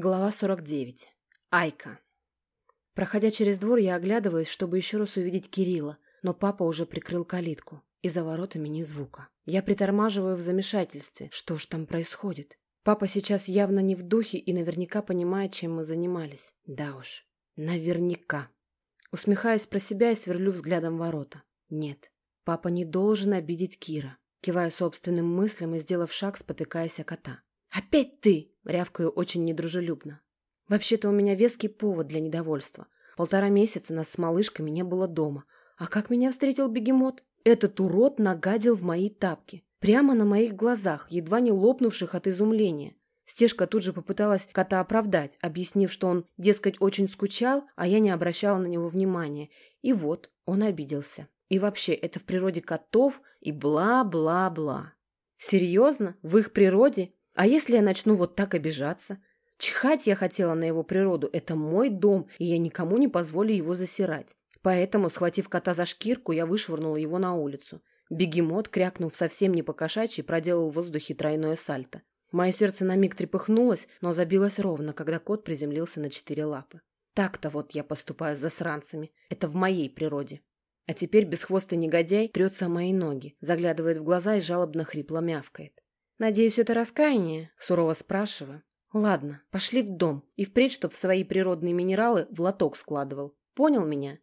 Глава 49. Айка. Проходя через двор, я оглядываюсь, чтобы еще раз увидеть Кирилла, но папа уже прикрыл калитку, и за воротами ни звука. Я притормаживаю в замешательстве. Что ж там происходит? Папа сейчас явно не в духе и наверняка понимает, чем мы занимались. Да уж, наверняка. Усмехаюсь про себя и сверлю взглядом ворота. Нет, папа не должен обидеть Кира. Киваю собственным мыслям и, сделав шаг, спотыкаясь о кота. «Опять ты!» — рявкаю очень недружелюбно. «Вообще-то у меня веский повод для недовольства. Полтора месяца нас с малышками не было дома. А как меня встретил бегемот? Этот урод нагадил в мои тапки. Прямо на моих глазах, едва не лопнувших от изумления. Стежка тут же попыталась кота оправдать, объяснив, что он, дескать, очень скучал, а я не обращала на него внимания. И вот, он обиделся. И вообще, это в природе котов и бла-бла-бла. Серьезно? В их природе а если я начну вот так обижаться? Чихать я хотела на его природу. Это мой дом, и я никому не позволю его засирать. Поэтому, схватив кота за шкирку, я вышвырнула его на улицу. Бегемот, крякнув совсем не по-кошачьи, проделал в воздухе тройное сальто. Мое сердце на миг трепыхнулось, но забилось ровно, когда кот приземлился на четыре лапы. Так-то вот я поступаю с засранцами. Это в моей природе. А теперь бесхвостый негодяй трется о мои ноги, заглядывает в глаза и жалобно хрипло мявкает. «Надеюсь, это раскаяние?» – сурово спрашиваю. «Ладно, пошли в дом, и впредь, чтоб свои природные минералы в лоток складывал. Понял меня?»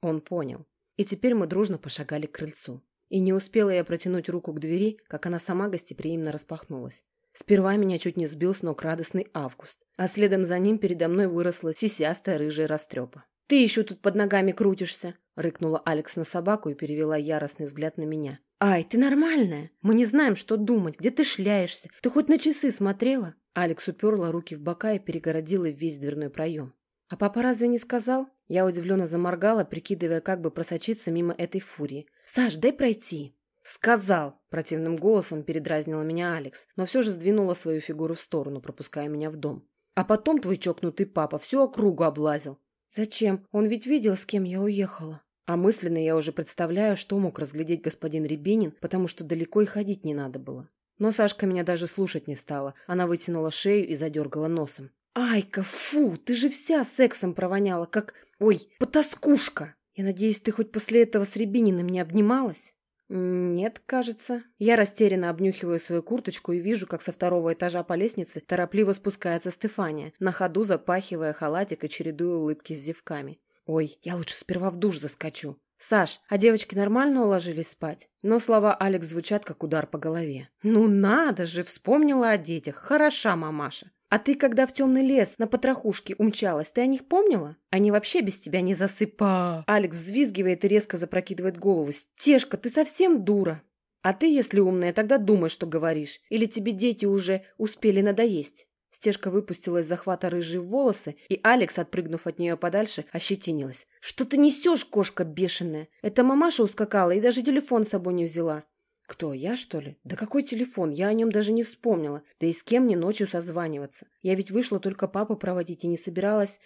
Он понял. И теперь мы дружно пошагали к крыльцу. И не успела я протянуть руку к двери, как она сама гостеприимно распахнулась. Сперва меня чуть не сбил с ног радостный август, а следом за ним передо мной выросла сисястая рыжая растрепа. «Ты еще тут под ногами крутишься!» — рыкнула Алекс на собаку и перевела яростный взгляд на меня. «Ай, ты нормальная? Мы не знаем, что думать. Где ты шляешься? Ты хоть на часы смотрела?» Алекс уперла руки в бока и перегородила весь дверной проем. «А папа разве не сказал?» Я удивленно заморгала, прикидывая, как бы просочиться мимо этой фурии. «Саш, дай пройти!» «Сказал!» – противным голосом передразнила меня Алекс, но все же сдвинула свою фигуру в сторону, пропуская меня в дом. «А потом твой чокнутый папа всю округу облазил». «Зачем? Он ведь видел, с кем я уехала». А мысленно я уже представляю, что мог разглядеть господин Рябинин, потому что далеко и ходить не надо было. Но Сашка меня даже слушать не стала. Она вытянула шею и задергала носом. «Айка, фу, ты же вся сексом провоняла, как... Ой, потаскушка! Я надеюсь, ты хоть после этого с Рябининым не обнималась?» «Нет, кажется». Я растерянно обнюхиваю свою курточку и вижу, как со второго этажа по лестнице торопливо спускается Стефания, на ходу запахивая халатик и чередуя улыбки с зевками. Ой, я лучше сперва в душ заскочу. Саш, а девочки нормально уложились спать? Но слова Алекс звучат, как удар по голове. Ну надо же, вспомнила о детях. Хороша мамаша. А ты, когда в темный лес на потрохушке умчалась, ты о них помнила? Они вообще без тебя не засыпа. Алекс взвизгивает и резко запрокидывает голову. Стежка, ты совсем дура. А ты, если умная, тогда думай, что говоришь. Или тебе дети уже успели надоесть. Стежка выпустила из захвата рыжие волосы, и Алекс, отпрыгнув от нее подальше, ощетинилась. «Что ты несешь, кошка бешеная? Это мамаша ускакала и даже телефон с собой не взяла». «Кто, я, что ли? Да какой телефон? Я о нем даже не вспомнила. Да и с кем мне ночью созваниваться? Я ведь вышла только папу проводить и не собиралась...»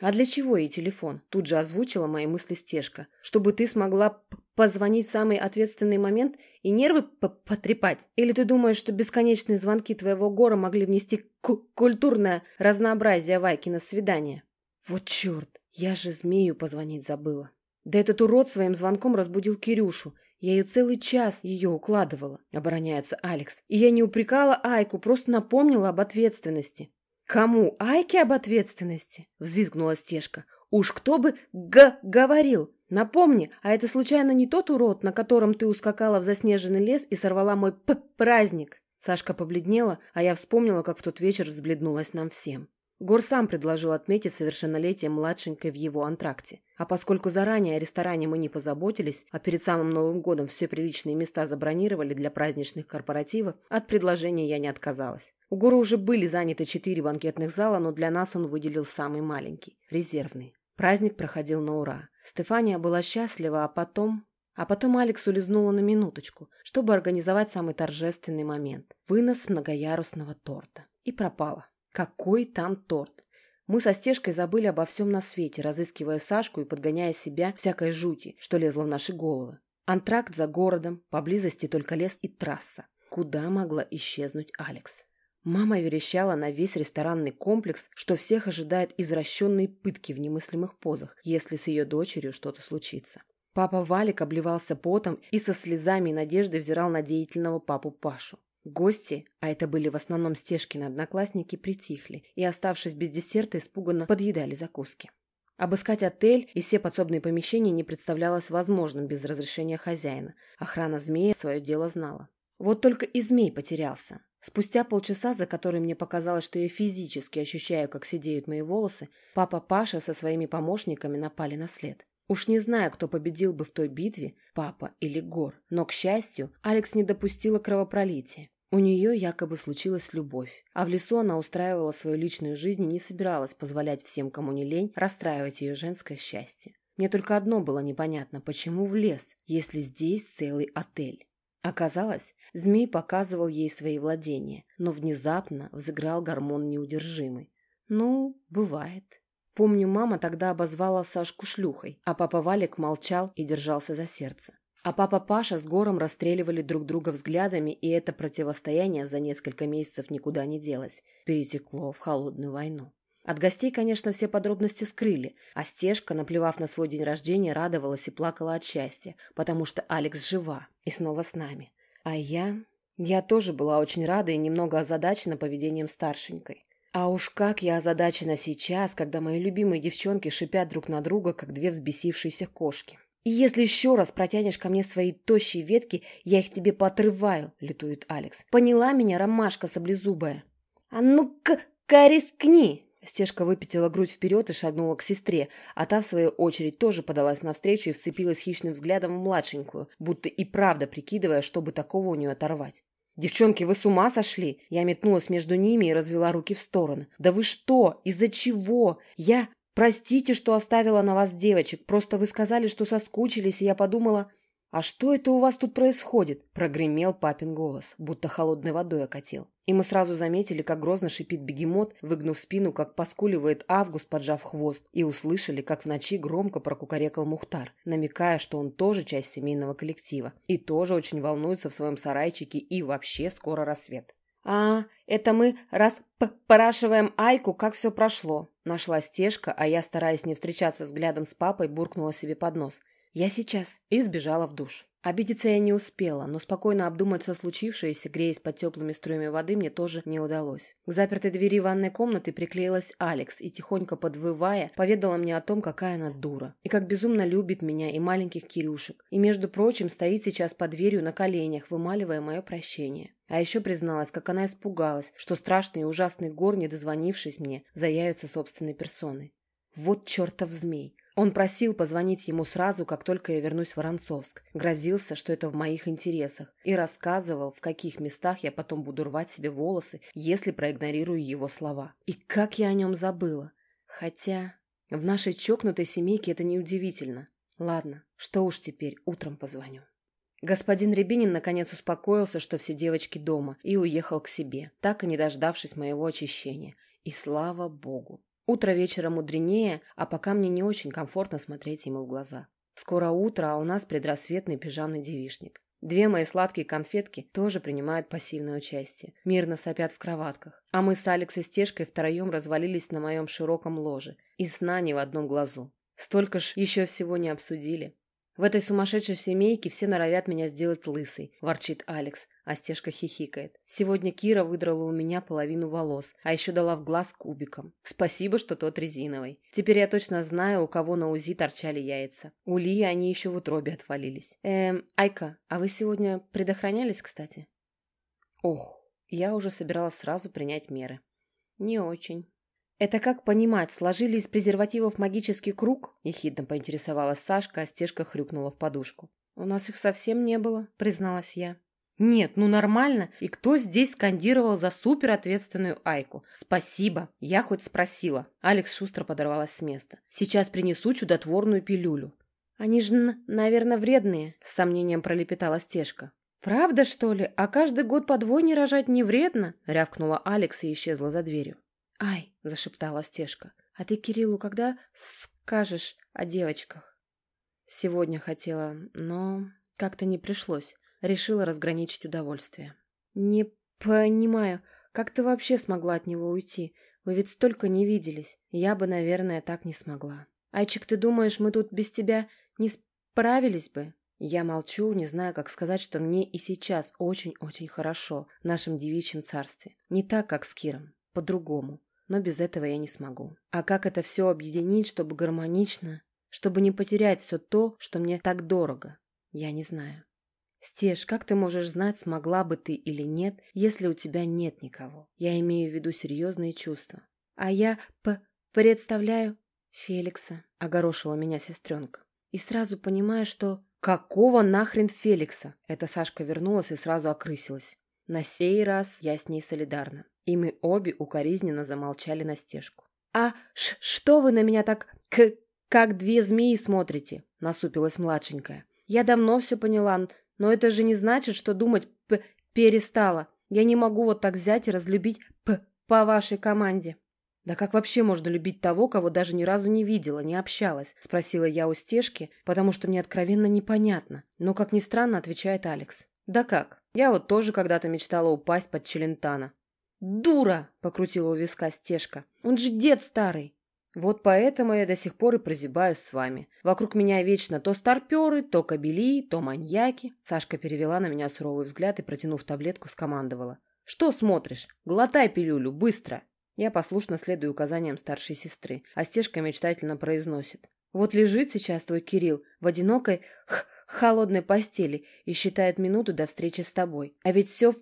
«А для чего ей телефон?» Тут же озвучила мои мысли Стежка. «Чтобы ты смогла позвонить в самый ответственный момент и нервы потрепать? Или ты думаешь, что бесконечные звонки твоего гора могли внести культурное разнообразие Вайки на свидание?» «Вот черт! Я же змею позвонить забыла!» Да этот урод своим звонком разбудил Кирюшу. Я ее целый час ее укладывала, обороняется Алекс. И я не упрекала Айку, просто напомнила об ответственности. «Кому? Айке об ответственности?» — взвизгнула Стежка. «Уж кто бы г говорил! Напомни, а это случайно не тот урод, на котором ты ускакала в заснеженный лес и сорвала мой п праздник?» Сашка побледнела, а я вспомнила, как в тот вечер взбледнулась нам всем. Гор сам предложил отметить совершеннолетие младшенькой в его антракте. А поскольку заранее о ресторане мы не позаботились, а перед самым Новым годом все приличные места забронировали для праздничных корпоративов, от предложения я не отказалась. У Гора уже были заняты четыре банкетных зала, но для нас он выделил самый маленький – резервный. Праздник проходил на ура. Стефания была счастлива, а потом... А потом Алекс улизнула на минуточку, чтобы организовать самый торжественный момент – вынос многоярусного торта. И пропала. Какой там торт? Мы со Стежкой забыли обо всем на свете, разыскивая Сашку и подгоняя себя всякой жути, что лезло в наши головы. Антракт за городом, поблизости только лес и трасса. Куда могла исчезнуть Алекс? Мама верещала на весь ресторанный комплекс, что всех ожидает извращенные пытки в немыслимых позах, если с ее дочерью что-то случится. Папа Валик обливался потом и со слезами и надеждой взирал на деятельного папу Пашу. Гости, а это были в основном Стежкины одноклассники, притихли и, оставшись без десерта, испуганно подъедали закуски. Обыскать отель и все подсобные помещения не представлялось возможным без разрешения хозяина. Охрана змея свое дело знала. Вот только и змей потерялся. Спустя полчаса, за которые мне показалось, что я физически ощущаю, как сидеют мои волосы, папа Паша со своими помощниками напали на след. Уж не знаю, кто победил бы в той битве, папа или Гор, но, к счастью, Алекс не допустила кровопролития. У нее якобы случилась любовь, а в лесу она устраивала свою личную жизнь и не собиралась позволять всем, кому не лень, расстраивать ее женское счастье. Мне только одно было непонятно, почему в лес, если здесь целый отель. Оказалось, змей показывал ей свои владения, но внезапно взыграл гормон неудержимый. Ну, бывает. Помню, мама тогда обозвала Сашку шлюхой, а папа Валик молчал и держался за сердце. А папа Паша с Гором расстреливали друг друга взглядами, и это противостояние за несколько месяцев никуда не делось, перетекло в холодную войну. От гостей, конечно, все подробности скрыли, а Стежка, наплевав на свой день рождения, радовалась и плакала от счастья, потому что Алекс жива и снова с нами. А я... Я тоже была очень рада и немного озадачена поведением старшенькой. А уж как я озадачена сейчас, когда мои любимые девчонки шипят друг на друга, как две взбесившиеся кошки. «И если еще раз протянешь ко мне свои тощие ветки, я их тебе поотрываю», — лютует Алекс. «Поняла меня, ромашка саблезубая?» «А ну-ка, рискни!» Стежка выпятила грудь вперед и шагнула к сестре, а та, в свою очередь, тоже подалась навстречу и вцепилась хищным взглядом в младшенькую, будто и правда прикидывая, чтобы такого у нее оторвать. «Девчонки, вы с ума сошли?» Я метнулась между ними и развела руки в стороны. «Да вы что? Из-за чего? Я... Простите, что оставила на вас девочек. Просто вы сказали, что соскучились, и я подумала...» «А что это у вас тут происходит?» – прогремел папин голос, будто холодной водой окатил. И мы сразу заметили, как грозно шипит бегемот, выгнув спину, как поскуливает Август, поджав хвост, и услышали, как в ночи громко прокукарекал Мухтар, намекая, что он тоже часть семейного коллектива и тоже очень волнуется в своем сарайчике и вообще скоро рассвет. «А, это мы раз порашиваем Айку, как все прошло», – нашла стежка, а я, стараясь не встречаться взглядом с папой, буркнула себе под нос – «Я сейчас!» и сбежала в душ. Обидеться я не успела, но спокойно обдумать все случившееся, греясь под теплыми струями воды, мне тоже не удалось. К запертой двери ванной комнаты приклеилась Алекс и, тихонько подвывая, поведала мне о том, какая она дура, и как безумно любит меня и маленьких Кирюшек, и, между прочим, стоит сейчас под дверью на коленях, вымаливая мое прощение. А еще призналась, как она испугалась, что страшный и ужасный гор, не дозвонившись мне, заявится собственной персоной. Вот чертов змей! Он просил позвонить ему сразу, как только я вернусь в Воронцовск, грозился, что это в моих интересах, и рассказывал, в каких местах я потом буду рвать себе волосы, если проигнорирую его слова. И как я о нем забыла. Хотя в нашей чокнутой семейке это неудивительно. Ладно, что уж теперь, утром позвоню. Господин Рябинин наконец успокоился, что все девочки дома, и уехал к себе, так и не дождавшись моего очищения. И слава богу. Утро вечера мудренее, а пока мне не очень комфортно смотреть ему в глаза. Скоро утро, а у нас предрассветный пижамный девишник. Две мои сладкие конфетки тоже принимают пассивное участие, мирно сопят в кроватках. А мы с Алексой Стежкой втроем развалились на моем широком ложе. И сна не в одном глазу. Столько ж еще всего не обсудили. В этой сумасшедшей семейке все норовят меня сделать лысой, ворчит Алекс, а Стежка хихикает. Сегодня Кира выдрала у меня половину волос, а еще дала в глаз кубиком. Спасибо, что тот резиновый. Теперь я точно знаю, у кого на УЗИ торчали яйца. У Ли они еще в утробе отвалились. Эм, Айка, а вы сегодня предохранялись, кстати? Ох, я уже собиралась сразу принять меры. Не очень. «Это как понимать, сложили из презервативов магический круг?» – ехидно поинтересовалась Сашка, а стежка хрюкнула в подушку. «У нас их совсем не было», – призналась я. «Нет, ну нормально. И кто здесь скандировал за суперответственную Айку? Спасибо, я хоть спросила». Алекс шустро подорвалась с места. «Сейчас принесу чудотворную пилюлю». «Они же, наверное, вредные», – с сомнением пролепетала стежка. «Правда, что ли? А каждый год по двойне рожать не вредно?» – рявкнула Алекс и исчезла за дверью. «Ай!» — зашептала Стежка. «А ты Кириллу когда скажешь о девочках?» «Сегодня хотела, но как-то не пришлось. Решила разграничить удовольствие». «Не понимаю, Как ты вообще смогла от него уйти? Вы ведь столько не виделись. Я бы, наверное, так не смогла. Айчик, ты думаешь, мы тут без тебя не справились бы?» Я молчу, не знаю, как сказать, что мне и сейчас очень-очень хорошо в нашем девичьем царстве. Не так, как с Киром, по-другому. Но без этого я не смогу. А как это все объединить, чтобы гармонично, чтобы не потерять все то, что мне так дорого, я не знаю. Стеж, как ты можешь знать, смогла бы ты или нет, если у тебя нет никого? Я имею в виду серьезные чувства. А я п представляю Феликса, огорошила меня сестренка. И сразу понимаю, что «Какого нахрен Феликса?» Это Сашка вернулась и сразу окрысилась. На сей раз я с ней солидарна. И мы обе укоризненно замолчали на стежку. «А ш что вы на меня так к как две змеи смотрите?» насупилась младшенькая. «Я давно все поняла, но это же не значит, что думать перестала. Я не могу вот так взять и разлюбить п по вашей команде». «Да как вообще можно любить того, кого даже ни разу не видела, не общалась?» – спросила я у Стежки, потому что мне откровенно непонятно. Но, как ни странно, отвечает Алекс. «Да как? Я вот тоже когда-то мечтала упасть под Челентана». «Дура!» – покрутила у виска Стежка. «Он же дед старый!» «Вот поэтому я до сих пор и прозябаю с вами. Вокруг меня вечно то старперы, то кобели, то маньяки». Сашка перевела на меня суровый взгляд и, протянув таблетку, скомандовала. «Что смотришь? Глотай пилюлю, быстро!» Я послушно следую указаниям старшей сестры, а стежка мечтательно произносит. Вот лежит сейчас твой Кирилл в одинокой х холодной постели и считает минуту до встречи с тобой. А ведь все в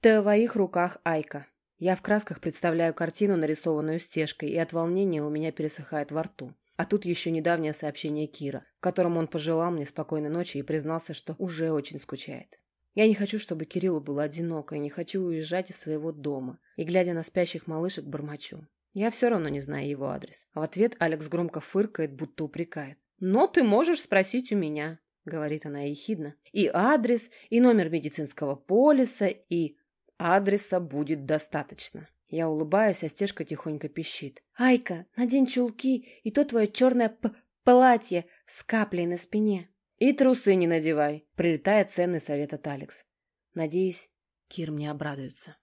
твоих руках, Айка. Я в красках представляю картину, нарисованную стежкой, и от волнения у меня пересыхает во рту. А тут еще недавнее сообщение Кира, в котором он пожелал мне спокойной ночи и признался, что уже очень скучает. Я не хочу, чтобы Кириллу было одиноко, и не хочу уезжать из своего дома. И, глядя на спящих малышек, бормочу. Я все равно не знаю его адрес. А в ответ Алекс громко фыркает, будто упрекает. «Но ты можешь спросить у меня», — говорит она ехидно. «И адрес, и номер медицинского полиса, и...» «Адреса будет достаточно». Я улыбаюсь, а стежка тихонько пищит. «Айка, надень чулки и то твое черное платье с каплей на спине». «И трусы не надевай», — прилетает ценный совет от Алекс. Надеюсь, Кир мне обрадуется.